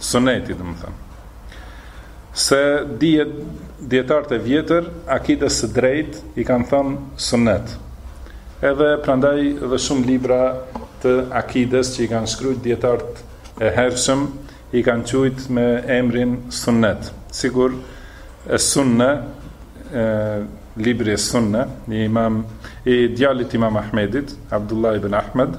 Suneti domethënë. Se dihet dietarët e vjetër akides së drejtë i kanë thënë sunnet. Edhe prandaj dhe shumë libra të akides që i kanë shkruajt dietarët e hershëm i kanë quajt me emrin sunnet. Sikur es-Sunne, libri es-Sunne i imam i djalit të imam Ahmedit, Abdullah ibn Ahmed,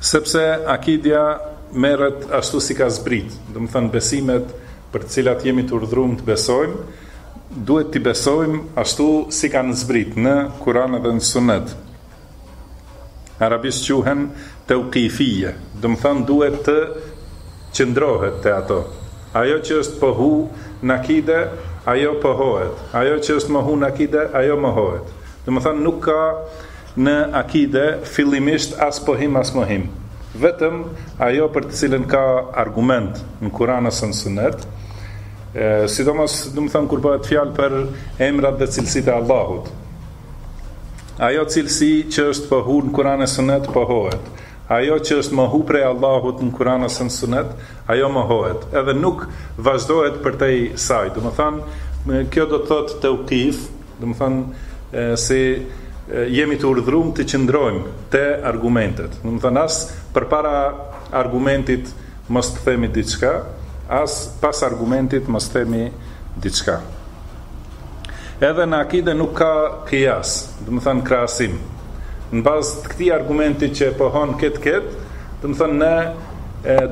Sepse akidja merret ashtu si ka zbrit, domethënë besimet për të cilat jemi të urdhëruar të besojmë, duhet t'i besojmë ashtu si kanë zbrit në Kur'an dhe në Sunet. Arabisht quhen tauqifie, domethënë duhet të qëndrohet te ato. Ajo që është pohu në akide, ajo pohohet. Ajo që është mohu në akide, ajo mohohet. Domethënë nuk ka në akide fillimisht as pohim as mohim. Vetëm ajo për të cilën ka argument në Kur'an ose në Sunet, sidomos domethënë kur bëhet fjalë për emrat dhe cilësitë e Allahut. Ajo cilësi që është pohu në Kur'an e Sunet pohohet. Ajo që është mohu prej Allahut në Kur'an ose në Sunet, ajo mohohet. Edhe nuk vazhdohet përtej saj. Domethënë, kjo do të thotë tauqif, Domethënë se jemi të urdhëruar të qëndrojmë te argumentet. Domethënë as përpara argumentit mos të themi diçka, as pas argumentit mos themi diçka. Edhe në akide nuk ka kijas, domethënë krahasim. Në bazë të këtij argumenti që e pohon këtë këtë, domethënë ne,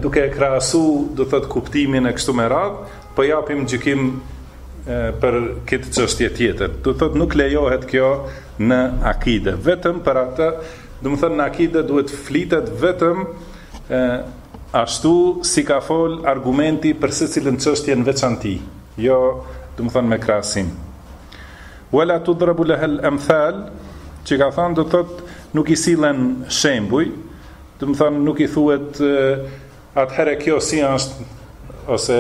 duke e krahasu, domethënë kuptimin e kështu me radhë, po japim gjykim për këtë çështje tjetër. Do thotë nuk lejohet kjo në akide, vetëm për atë, domethënë në akide duhet flitet vetëm ashtu si ka fol argumenti për secilën çështje në veçanti, jo domethënë me krahasim. Wala tudrabu lahul amthal, që ka thënë do thotë nuk i sillen shembuj, domethënë nuk i thuhet Atëherë kjo si është ose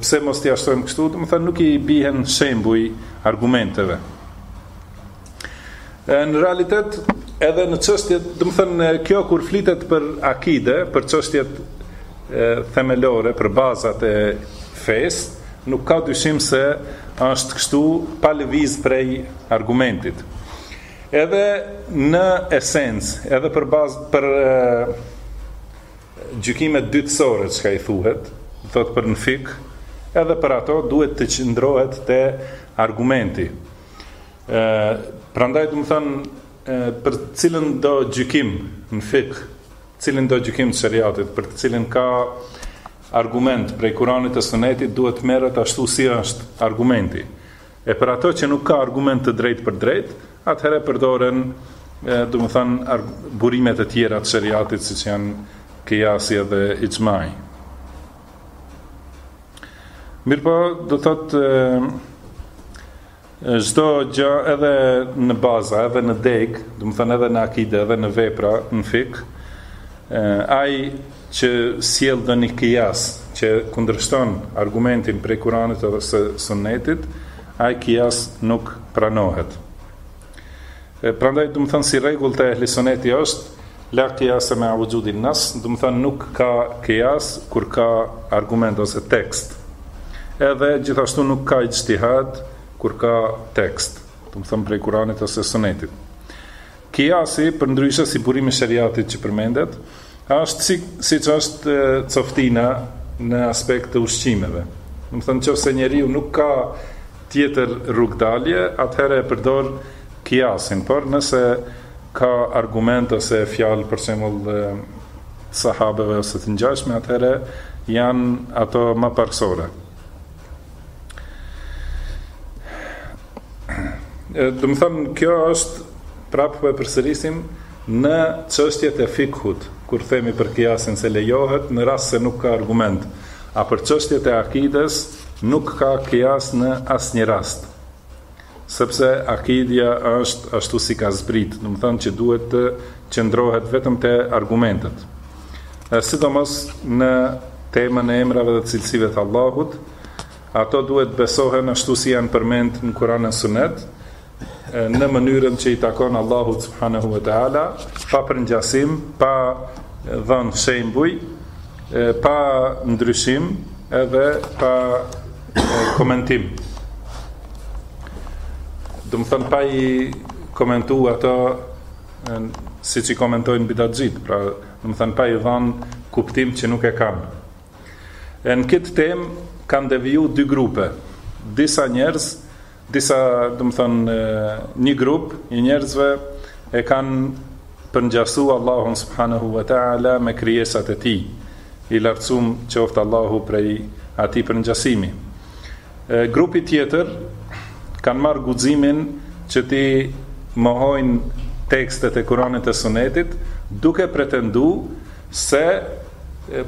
pse mos t'ia shtojmë kështu, domethënë nuk i bihen shembuj argumenteve. Në realitet edhe në çështjet, domethënë kjo kur flitet për akide, për çështjet themelore, për bazat e fesë, nuk ka dyshim se është kështu pa lëviz prej argumentit. Edhe në esencë, edhe për bazë për gjykimet dytësore çka i thuhet, thot për në fik, edhe për ato duhet të qëndrohet te argumenti. E, prandaj domethënë, për cilindo gjykim në fik, cilindo gjykim të sheriatit, për të cilin ka argument prej kuranit e sunetit, duhet të merret ashtu si është argumenti. E për ato që nuk ka argument të drejtpërdrejtë, atëherë përdoren, domethënë, burimet e tjera të sheriatit siç janë kijasi edhe ixhmai. Mirëpo do thotë çdo gjë edhe në baza, edhe në degë, domethënë edhe në akide, edhe në vepra, në fik, Ai që sjell ndonjë kijas që kundërshton argumentin prej Kuranit ose Sunnetit, ai kijas nuk pranohet. Prandaj domethënë si rregull te ehli Sunneti është la kiyasa ma wujudi nas, domethënë nuk ka kijas kur ka argument ose tekst. Edhe gjithashtu nuk ka ixhtihad kur ka tekst, domethënë prej Kuranit ose Sunetit. Kijasi, përndryshe si burim i sheriatit që përmendet, është si, siç është coftina në aspekt të ushqimeve. Domethënë qoftë se njeriu nuk ka tjetër rrugëdalje, atëherë e përdor kijasin, por nëse ka argument ose fjalë për shembull sahabëve ose të ngjashme, atëherë janë ato më parësore. Domethënë, kjo është prapë po e përsërisim në çështjet e fikhut, kur themi për kijasin se lejohet në rast se nuk ka argument, a për çështjet e akides nuk ka kijas në asnjë rast. Sepse akidja është ashtu si ka zbritë, domethënë që duhet të qëndrohet vetëm te argumentet. E sidomos në temën e emrave dhe cilësive të Allahut, ato duhet të besohen ashtu si janë përmend në Kur'an e Sunet, në mënyrën që i takon Allahut subhanahu wa taala, pa përngjasim, pa dhënë shembuj, pa ndryshim, edhe pa komentim. Domethënë pa i komentu ato siç i komentojnë bidatxhinjtë, pra domethënë pa i dhanë kuptim që nuk e kanë. E në këtë temë kanë deviju dy grupe, disa njerëz Disa, domethënë, një grup i njerëzve e kanë përngjasu Allahun subhanahu wa taala me krijesat e tij. I lartësuam qoftë Allahu prej atij përngjasimi. Grupi tjetër kanë marrë guximin që t'i mohojnë tekstet e Kuranit e Sunetit duke pretendu Se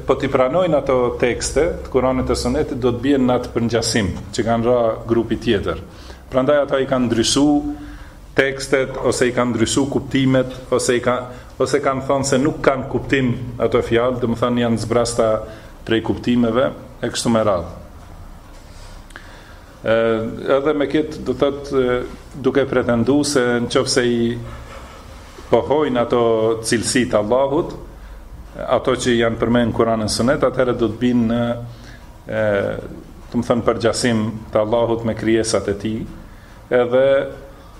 po t'i pranojnë ato tekste të Kuranit e Sunetit do të bien në atë përngjasim që kanë ra grupi tjetër. Prandaj ata i kanë ndryshu tekstet ose i kanë ndryshu kuptimet ose i kanë ose kanë thonë se nuk kanë kuptim ato fjalë, domethënë janë të zbrazta prej kuptimeve e kështu me radhë. Edhe me këtë do të thotë duke pretendu se në qoftë se i pohojnë ato cilësi të Allahut, ato që janë përmend në Kur'an e Sunet, atëherë do të bien në e, domethënë përngjasim të Allahut me krijesat e tij, edhe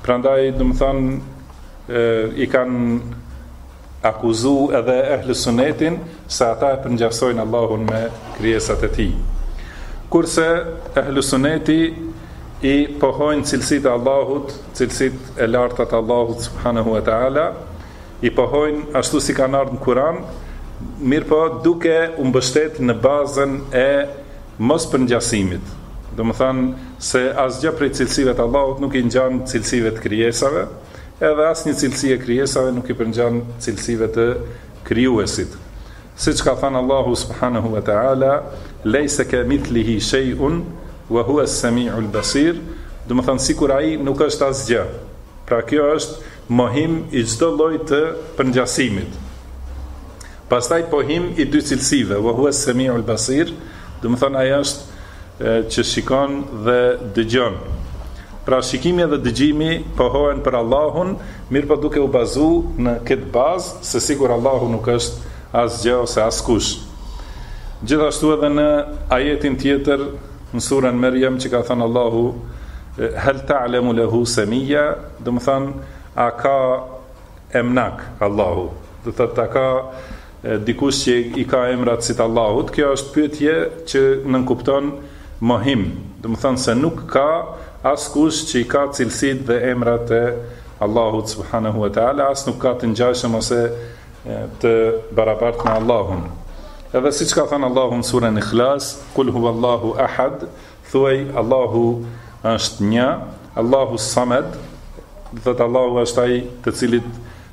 Prandaj, domethënë, i kanë akuzu edhe ehli sunetin se ata e përngjasojnë Allahun me krijesat e tij. Kurse ehli suneti i pohojnë cilësitë e Allahut, cilësitë e larta të Allahut subhanahu wa taala, i pohojnë ashtu si kanë ardh në Kur'an, mirëpo duke u mbështet në bazën e Mospërngjasimit, domethënë se asgjë prej cilësive të Allahut nuk i ngjan cilësive të krijesave, edhe asnjë cilësi e krijesave nuk i përngjan cilësive të Krijuesit. Siç ka thanë Allahu subhanahu wa taala, Lejse ke mithlihi shejun, wa huwa sami'ul basir, domethënë sikur ai nuk është asgjë. Pra kjo është Mohim i çdo llojit përngjasimit. Pastaj pohim i dy cilësive, wa huwa as-sami'ul basir, domethënë ai është që shikon dhe dëgjon. Pra shikimi edhe dëgjimi pohohen për Allahun, mirëpo duke u bazu në këtë bazë se sikur Allahu nuk është asgjë ose askush. Gjithashtu edhe në ajetin tjetër në surën Merjem që ka thënë Allahu hal ta'lamu lahu samia Domethënë, a ka emnak Allahu? Do të thotë, a ka dikush që i ka emrat si të Allahut? Kjo është pyetje që nënkupton mohim. Domethënë se nuk ka askush që i ka cilësitë dhe emrat e Allahut subhanahu wa taala, as nuk ka të ngjashëm ose të barabartë me Allahun. Edhe siç ka thënë Allahu në surën Ihlas, "Kul huwallahu ahad", Thuaj, Allahu është Një, Allahu Samed, do thotë Allahu është ai të cilit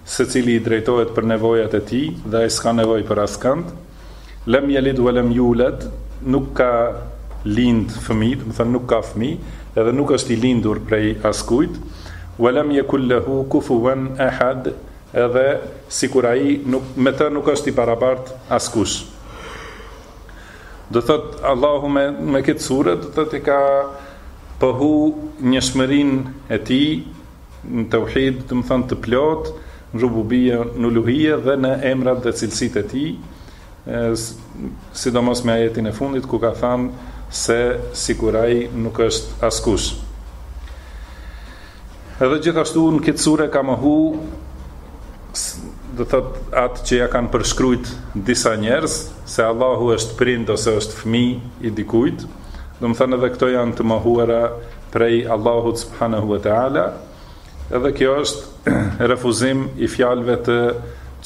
secili i drejtohet për nevojat e tij dhe ai s'ka nevojë për askënd. Lem jelid ve lem juled, nuk ka lind fëmijë, domethënë nuk ka fëmijë, edhe nuk është i lindur prej askujt. Ve lem jekun lehu kufuven ehad, edhe sikur ai nuk me të nuk është i barabartë askush. Do thot Allahu me me këtë sure do thot i ka pohu njëshmërinë e tij në tauhid, domethanë të plot, në rububie, në uluhie dhe në emrat dhe cilësitë e tij, sidomos me ajetin e fundit ku ka thanë se sikur ai nuk është askush. Edhe gjithashtu në këtë sure ka mohu s- do të thotë atë që ja kanë përshkrujt disa njerëz se Allahu është prind ose është fëmijë i dikujt. Domethënë edhe këto janë të mohuara prej Allahut subhanahu wa taala. Edhe kjo është refuzim i fjalëve të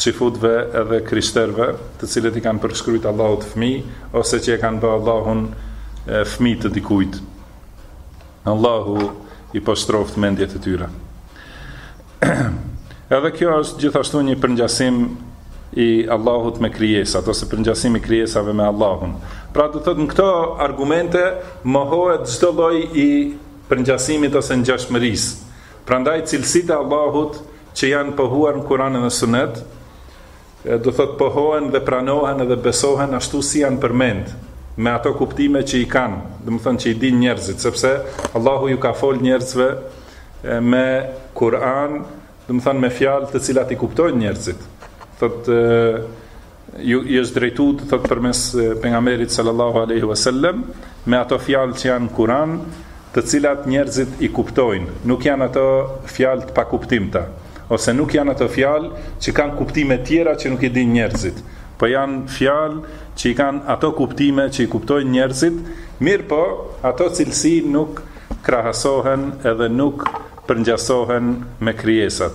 çifutëve edhe krishterëve, të cilët i kanë përshkrujt Allahut fëmijë ose që e kanë bë Allahun e, fëmijë të dikujt. Allahu i poshtroft mendjet e tyre. Edhe kjo është gjithashtu një përngjasim i Allahut me krijesat ose përngjasim i krijesave me Allahun. Pra do thotë në këto argumente mohohet çdo lloj i përngjasimit ose ngjashmërisë. Prandaj cilësitë e Allahut që janë pohuar në Kur'an dhe Sunet, Do thotë pohohen dhe pranohen edhe besohen ashtu si janë përmend, me ato kuptime që i kanë, domethonë që i dinë njerëzit, sepse Allahu ju ka fol njerëzve me Kur'an, domethonë me fjalë të cilat i kuptojnë njerëzit. Thotë ju, ju është drejtu do thot përmes pejgamberit sallallahu alaihi wasallam me ato fjalë që janë Kur'an të cilat njerëzit i kuptojnë, nuk janë ato fjalë të pakuptimta, ose nuk janë ato fjalë që kanë kuptime tjera që nuk i dinë njerëzit, po janë fjalë që i kanë ato kuptime që i kuptojnë njerëzit, mirëpo ato cilësi nuk krahasohen edhe nuk përngjasohen me krijesat.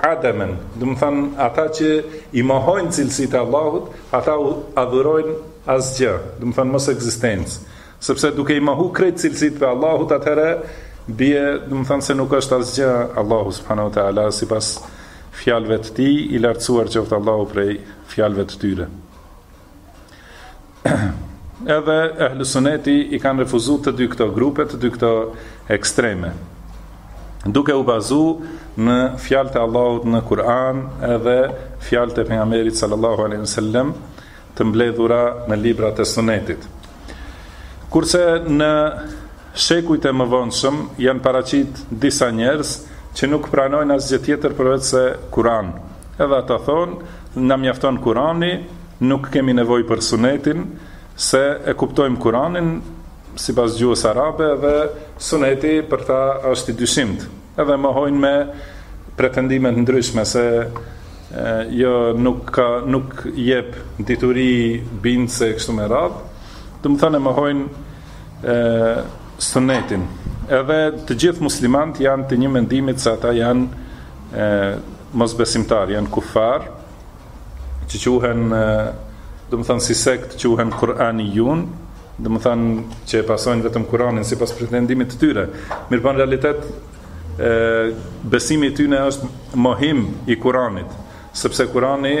Ademen, domethanë ata që i mohojnë cilësitë e Allahut, ata adhurojnë asgjë, domethanë mosekzistencë. Sepse duke i mohu krejt cilësitë e Allahut, atëherë bie, domethanë se nuk është asgjë Allahu subhanahu wa taala sipas fjalëve të tij, i lartësuar qoftë Allahu prej fjalëve të tyre. Edhe ehlu suneti i kanë refuzu të dy këto grupe, të dy këto ekstreme. Duke u bazu në fjalët e Allahut në Kur'an edhe fjalët e pejgamberit sallallahu alaihi wasallam të mbledhura në librat e sunetit. Kurse në shekujt e mëvonshëm janë paraqit disa njerëz që nuk pranojnë asgjë tjetër përveçse Kur'an, Edhe ata thonë, na mjafton Kurani, nuk kemi nevojë për Sunetin, se e kuptojmë Kuranin sipas gjuhës arabe dhe Suneti për ta është i dyshimtë. Edhe e mohojnë me pretendime të ndryshme se jo nuk ka nuk jep dituri bindëse e kështu me radhë. Domethënë e mohojnë Sunetin. Edhe të gjithë muslimanët janë të një mendimit se ata janë e, mosbesimtarë, janë kuffar, që quhen, domethënë si sekt, quhen Kuranijun, domethënë që e pasojnë vetëm Kuranin, sipas pretendimit të tyre. Mirëpo në realitet, e, besimi i tyne është mohim i Kuranit, sepse Kurani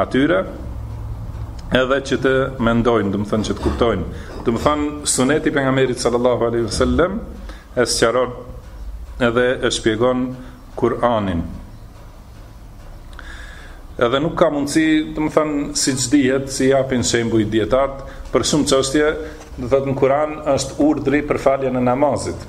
atyre edhe që të mendojnë, domethënë që të kuptojnë. Domethënë suneti i pejgamberit sallallahu alaihi wasallam e sqaron edhe e shpjegon Kur'anin. Edhe nuk ka mundësi, domethënë siç dihet, si japin shembuj dijetarët për shumë çështje, do të thotë në Kur'an është urdhri për faljen e namazit.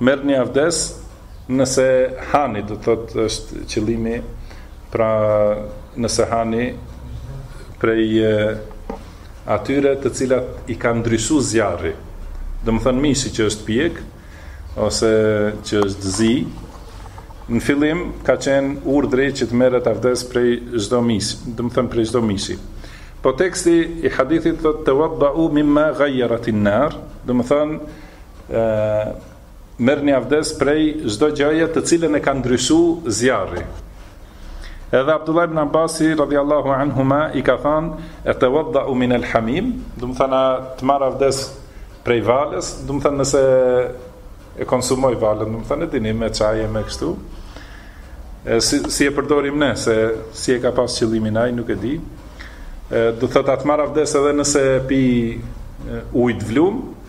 Merrni avdes nëse hani, do të thotë është qëllimi, pra nëse hani prej atyre të cilat i ka ndryshu zjarri, domethënë mishi që është pjek, ose që është zi, në fillim ka qenë urdri që të merret avdes prej çdo mishi, domethënë prej çdo mishi. Po teksti i hadithit thotë tawaddau mimma gajeratin nar, domethënë, Ë merrni avdes prej çdo gjëje të cilën e ka ndryshu zjarri. Edhe Abdullah ibn Abbas radhiyallahu anhuma i ka thënë atawadda min al hamim, domethënë të marr avdes prej valës, domethënë nëse e konsumoj valën, domethënë dini me çaj e me kështu. E, si, si e përdorim ne se si e ka pas qëllimin ai nuk e di. E, do të thotë a të marr avdes edhe nëse pi ujë të vlum,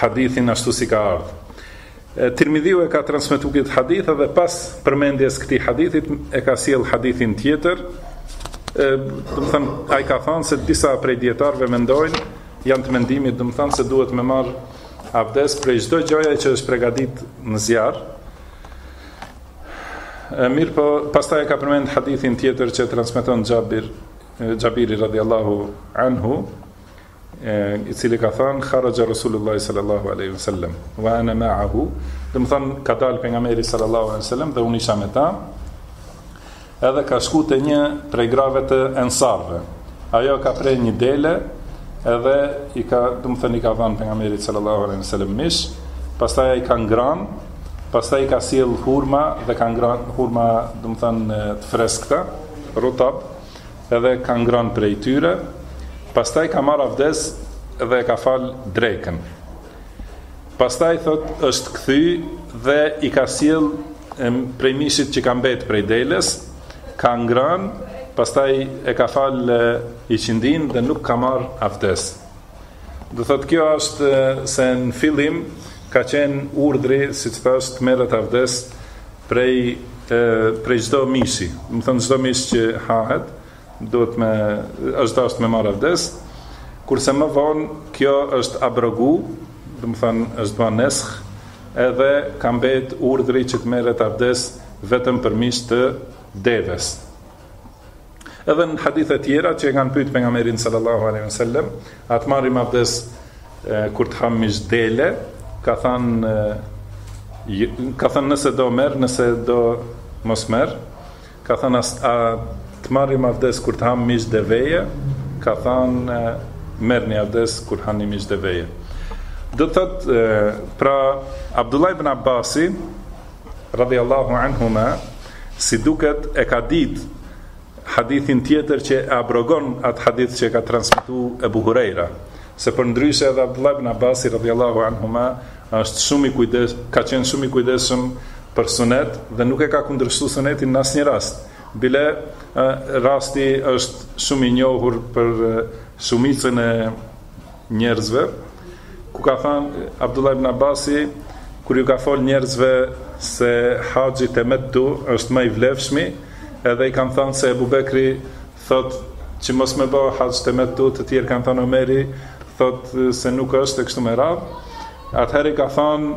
hadithin ashtu si ka ardhur. Tirmidhiu e ka transmetuar këtë hadith dhe pas përmendjes këtij hadithit e ka sjell hadithin tjetër. Ë, domethënë, ai ka thënë se disa prej dietarëve mendojnë, janë të mendimit, domethënë se duhet me marr abdes prej çdo gjëje që është pregadit në zjarr. Ë mirëpo, pastaj e ka përmend hadithin tjetër që transmeton Xhabir, Xhabiri radhiyallahu anhu, i cili ka thënë kharaja rasulullah sallallahu alaihi wasallam wa ana ma'ahu domethon ka dal pejgamberi sallallahu alaihi wasallam dhe unë isha me ta edhe ka shku te një prej grave të ensarve ajo ka pre një dele edhe i ka domethon i ka dhën pejgamberit sallallahu alaihi wasallam mish pastaj ai ka ngran pastaj i ka sjell hurma dhe ka ngran hurma domethon të freskëta rutab edhe ka ngran prej tyre, pastaj ka marrë avdes dhe e ka falë drekën. Pastaj thot është kthy dhe i ka sjell prej mishit që ka mbet prej deles, ka ngran, pastaj e ka falë iqindinë dhe nuk ka marrë avdes. Do thotë kjo është se në fillim ka qenë urdhri, siç thash, të merret avdes prej e, prej çdo mishi. Domethonë çdo mish që hahet duhet me është dashur me marr avdes. Kurse më vonë kjo është abrogu, domethonë është ba nesh, edhe ka mbet urdhri që të merret avdes vetëm për mish të deves. Edhe në hadithe tjera që e kanë pytë pejgamberin sallallahu aleyhi wa sallem, a të marrim avdes kur të hamë mish dele, ka thanë, ka thanë nëse do merr, nëse do mos merr, ka thanë as, a të marrim avdes kur të hamë mish deveje, ka thanë merrni avdes kur hani mish deveje. Do të thotë, pra, Abdullah ibn Abasi, radhiyallahu anhuma si duket e ka ditë hadithin tjetër që e abrogon atë hadith që e ka transmetu Ebu Hurejra, se përndryshe edhe Abdullah ibn Abbasi radhiyallahu anhuma është shumë i kujdes, ka qenë shumë i kujdesshëm për sunet dhe nuk e ka kundërshtu sunetin në asnjë rast. Bile, rasti është shumë i njohur për shumicën e njerëzve, ku ka thënë Abdullah ibn Abasi kur ju ka fol njerëzve se haxhi temettu është më i vlefshmi, edhe i kanë thënë se Ebu Bekri thot që mos me bo haxh temettu, të tjerë kanë thënë Omeri thot se nuk është e kështu me radhë. Atëherë ka thënë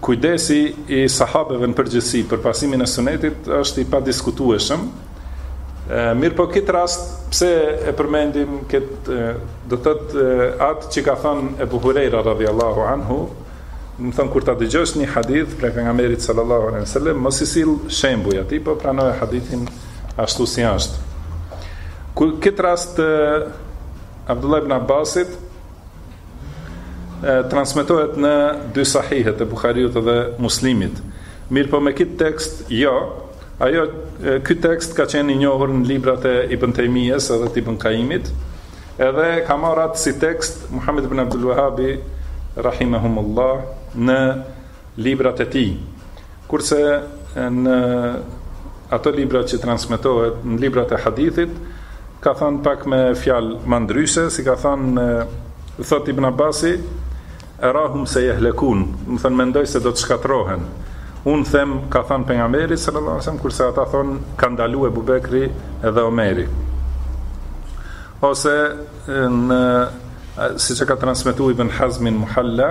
Kujdesi i sahabeve në përgjithësi për pasimin e sunetit është i padiskutueshëm. Mirëpo këtë rast, pse e përmendim këtë, do thotë atë që ka thënë Ebu Hurejra radhi Allahu anhu, domethënë kur ta dëgjosh një hadith prej pejgamberit sallallahu alaihi sallam, mos i sill shembuj atij, po pranoje hadithin ashtu si është. Këtë rast, Abdullah ibn Abbasit, transmetohet në dy sahihet e Bukhariut dhe Muslimit. Mirëpo me këtë tekst, jo, ajo, ky tekst ka qenë i njohur në librat e Ibn Tejmijes edhe të Ibn Kaimit, edhe ka marrë at si tekst Muhammed Ibn Abdul Wahabi, Rahimehumullah, në librat e tij. Kurse në ato libra që transmetohet, në librat e hadithit, ka thënë pak me fjalë më ndryshe, si ka thënë thot Ibn Abasi, erahum sejehlekun, domethënë mendoj se do të shkatrrohen. Unë them, ka thënë pejgamberi sallallahu alaihi sallam kurse ata thonë, ka ndalu Ebu Bekri edhe Omeri. Ose, në, siç ka transmetu Ibn Hazmi n Muhalla,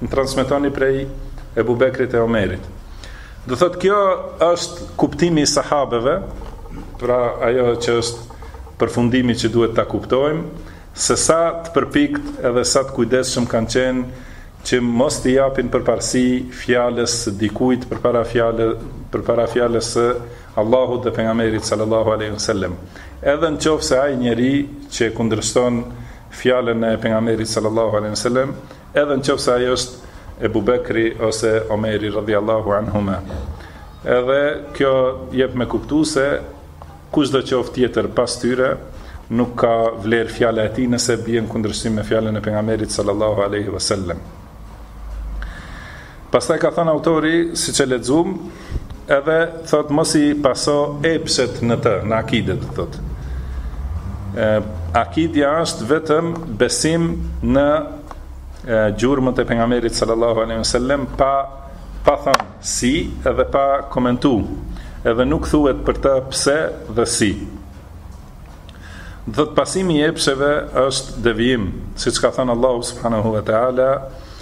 Më transmetoni prej Ebu Bekrit e Omerit. Do thotë kjo është kuptimi i sahabeve, pra ajo që është përfundimi që duhet ta kuptojmë, se sa të përpiktë edhe sa të kujdesshëm kanë qenë që mos t'i japin përparësi fjalës së dikujt përpara, përpara fjalës së Allahut dhe pejgamberit sallallahu alaihi wasallam. Edhe në qoftë se ai njeri që e kundërshton fjalën e pejgamberit sallallahu alaihi wasallam Edhe në qoftë se ai është Ebu Bekri ose Omeri radhiyallahu anhuma. Edhe kjo jep me kuptu se kushdo qoftë tjetër pas tyre, nuk ka vlerë fjala e tij nëse bie në kundërshtim me fjalën e pejgamberit sallallahu alaihi wasallam. Pastaj ka thënë autori, siç e lexuam, edhe thotë mos i paso epshet në të, në akide do thotë. Ë akidja është vetëm besim në gjurmët e pejgamberit sallallahu alaihi wasallam pa pa thënë si edhe pa komentu edhe nuk thuhet për të pse dhe si do thotë pasimi i epsheve është devijim siç ka thënë Allahu subhanahu wa ta'ala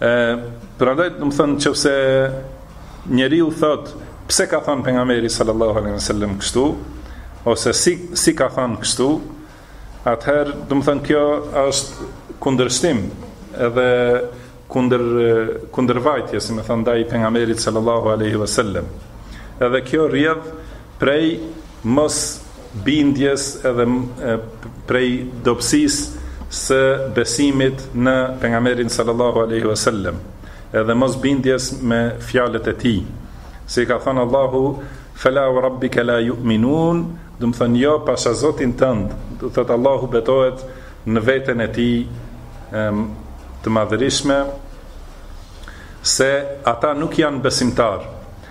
E, prandaj, domethënë, qoftë se njeriu thot, pse ka thënë pejgamberi sallallahu alaihi sallam kështu, ose si, si ka thënë kështu, atëherë, domethënë, kjo është kundërshtim edhe kundër, kundërvajtje, si me thënë, ndaj pejgamberit sallallahu alaihi sallam. Edhe kjo rjedh prej mos bindjes edhe prej dobësisë së besimit në Pejgamberin sallallahu alaihi wasallam, edhe mos bindjes me fjalët e tij. Se i ka thënë Allahu, "Fela wa rabbika la yu'minun", domethënë jo pasha Zotin tënd, do thotë Allahu betohet në veten e tij të madhërishme se ata nuk janë besimtar.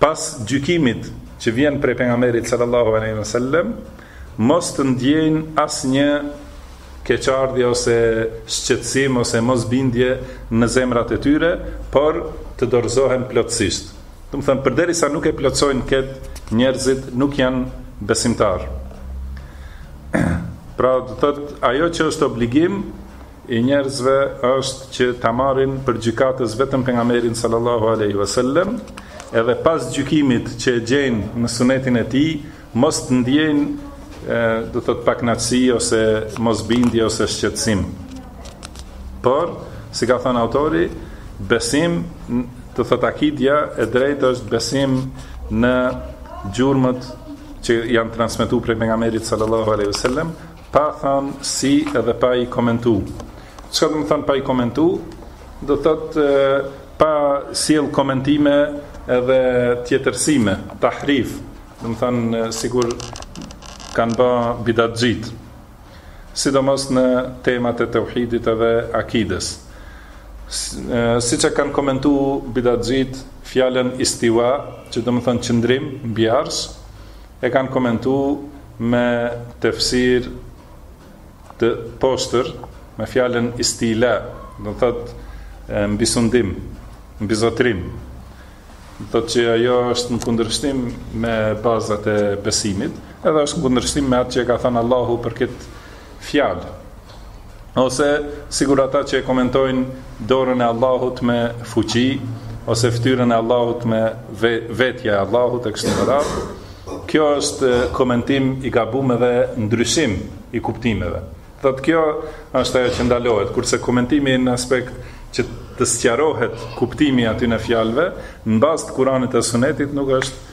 Pas gjykimit që vjen prej Pejgamberit sallallahu alejhi ve sellem, mos të ndjejnë asnjë keqardhje ose shqetësim ose mosbindje në zemrat e tyre, por të dorëzohen plotësisht. Domethënë, përderisa nuk e plotësojnë këtë, njerëzit nuk janë besimtarë. Pra, do thotë, ajo që është obligim, i njerëzve është që ta marrin për gjykatës vetëm pejgamberin sallallahu alaihi wasallam edhe pas gjykimit që e gjejnë në sunetin e tij mos të ndjejnë do thotë pakënaqësi ose mosbindje ose shqetësim por si ka thënë autori besim do thotë akidja e drejtë është besim në gjurmët që janë transmetu prej pejgamberit sallallahu alaihi wasallam Pa thanë si edhe pa i komentu. Çka domethanë pa i komentu? Do thotë pa sjell komentime edhe tjetërsime, tahrif. Domethanë sikur kanë ba bidatxhitë. Sidomos në temat e teuhidit edhe akidës. Siç e kanë komentu bidatxhitë, fjalën istiwa, që domethanë qëndrim mbi arsh, E kanë komentu me tefsir të poshtër, me fjalën istila, do thotë mbisundim, mbizotërim, do thotë që ajo është në kundërshtim me bazat e besimit, edhe është në kundërshtim me atë që e ka thanë Allahu për këtë fjalë, ose sikur ata që e komentojnë dorën e Allahut me fuqi, ose ftyrën e Allahut me vetja e Allahut e kështu me radhë. Kjo është komentim i gabuar dhe ndryshim i kuptimeve. Thotë kjo është ajo që ndalohet, kurse komentimi në aspekt që të sqarohet kuptimi i atyne fjalëve, në bazë të Kuranit e Sunetit nuk është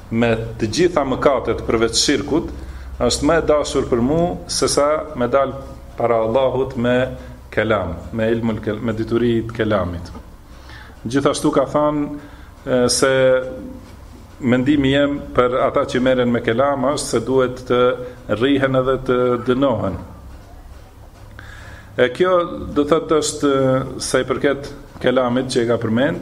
Me të gjitha mëkatet përveç shirkut, është më e dashur për mu se sa me dal para Allahut me kelam, me ilmul kelam, me dituri të kelamit. Gjithashtu ka thanë se mendimi jem për ata që merren me kelam është se duhet të rrihen edhe të dënohen. E kjo do thotë është sa i përket kelamit që e ka përmend,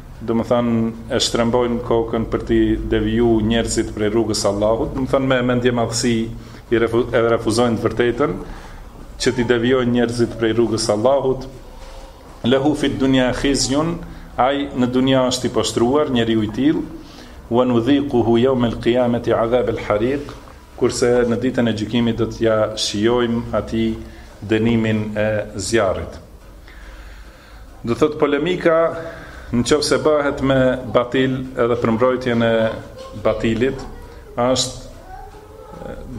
Domethënë e shtrembërojnë kokën për t'i deviju njerëzit prej rrugës Allahut, domethënë me mendjemadhësi i refu, e refuzojnë të vërtetën që t'i devijojnë njerëzit prej rrugës Allahut. Lehu fit dunja khizyun, ai në dunja është i poshtruar, njeriu i tillë, wa nudhiquhu yawm al-qiyamati adhab al-hariq, kurse në ditën e gjykimit do t'ia shijojmë atij dënimin e zjarrit. Do thotë polemika në qoftë se bëhet me batil edhe për mbrojtjen e batilit, është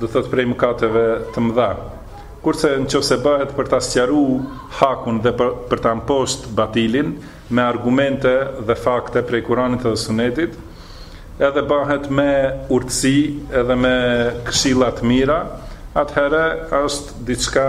do thotë prej mëkateve të mëdha. Kurse në qoftë se bëhet për ta sqaruar hakun dhe për, për ta mposht batilin me argumente dhe fakte prej Kuranit dhe Sunetit, edhe bëhet me urtësi edhe me këshilla të mira, atëherë është diçka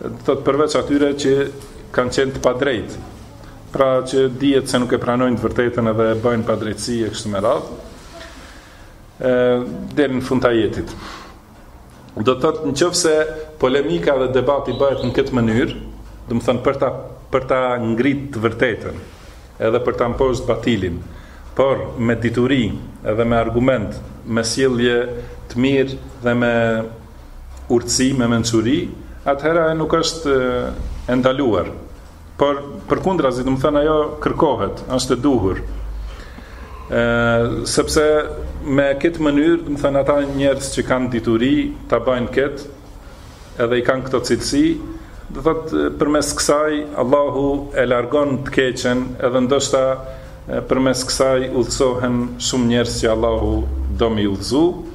do thotë përveç atyre që kanë qenë të padrejtë, pra që dihet se nuk e pranojnë të vërtetën edhe bëjnë padrejtësi e kështu me radhë, deri në fund të ajetit. Do thotë në qoftë se polemika dhe debati bëhet në këtë mënyrë, domethënë për ta për ta ngrit të vërtetën, edhe për ta mposht batilin, por me dituri edhe me argument, me sjellje të mirë dhe me urtësi, me mençuri, atëherë ajo nuk është e ndaluar. Por përkundrazi, domethënë ajo kërkohet, është e duhur. ë sepse me këtë mënyrë, domethënë ata njerëz që kanë dituri, ta bëjnë këtë, edhe i kanë këto cilësi, do thotë përmes kësaj Allahu e largon të keqen, edhe ndoshta përmes kësaj udhëzohen shumë njerëz që Allahu do me i udhëzu.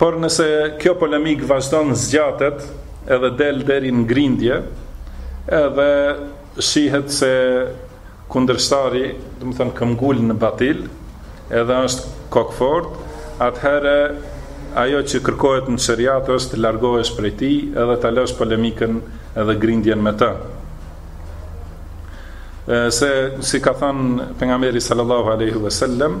Por nëse kjo polemikë vazhdon zgjatet edhe del deri në grindje, edhe shihet se kundërshtari, domethënë këmbgul në batil, edhe është kokëfort, atëherë ajo që kërkohet në sheriat është të largohesh prej tij edhe ta lësh polemikën edhe grindjen me të. Se siç ka thënë pejgamberi sallallahu alaihi wasallam,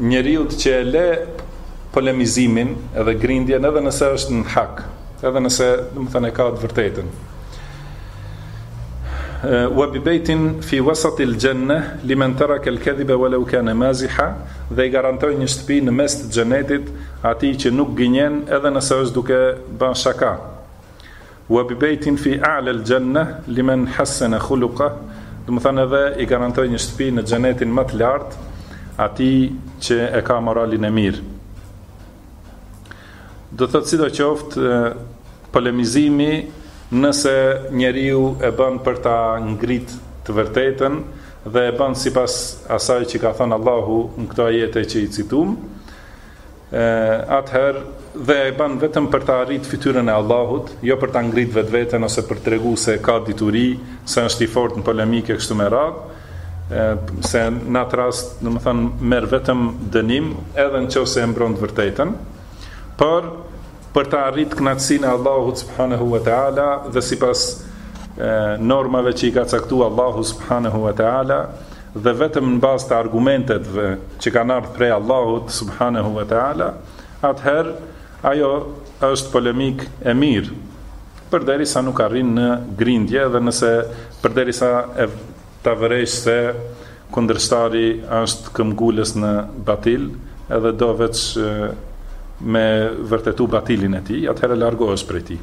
njeriut që e le polemizimin edhe grindjen edhe nëse është në hak, edhe nëse, domethënë, e ka të vërtetën. Wa bi baytin fi wasat al janna liman taraka al kadhiba walau kana maziha, dhe i garantoj një shtëpi në mes të xhenetit atij që nuk gënjen edhe nëse është duke bën shaka. Wa bi bejtin fi a'la al-jannah limen hassana khuluqah, domethënë edhe i garantoj një shtëpi në xhenetin më të lartë atij që e ka moralin e mirë. Do të thotë sidoqoftë polemizimi nëse njeriu e bën për ta ngrit të vërtetën dhe e bën sipas asaj që ka thënë Allahu në këto ajete që i citum, atëherë dhe e bën vetëm për ta arrit fytyrën e Allahut, jo për ta ngrit vetveten ose për të tregu se ka dituri, se është i fortë në polemikë kështu me radhë, se në atë rast, domethënë, merr vetëm dënim, edhe në qoftë se e mbron të vërtetën, por për ta arrit kënaqësinë e Allahut subhanahu wa taala dhe sipas normave që i ka caktu Allahu subhanahu wa taala, dhe vetëm në bazë të argumentetve që kanë ardh prej Allahut subhanahu wa taala, atëherë ajo është polemikë e mirë, përderisa nuk arrin në grindje dhe nëse përderisa ta vërejsh se kundërshtari është këmbgulës në batil edhe do veç me vërtetu batilin e tij, atëherë largohesh prej tij.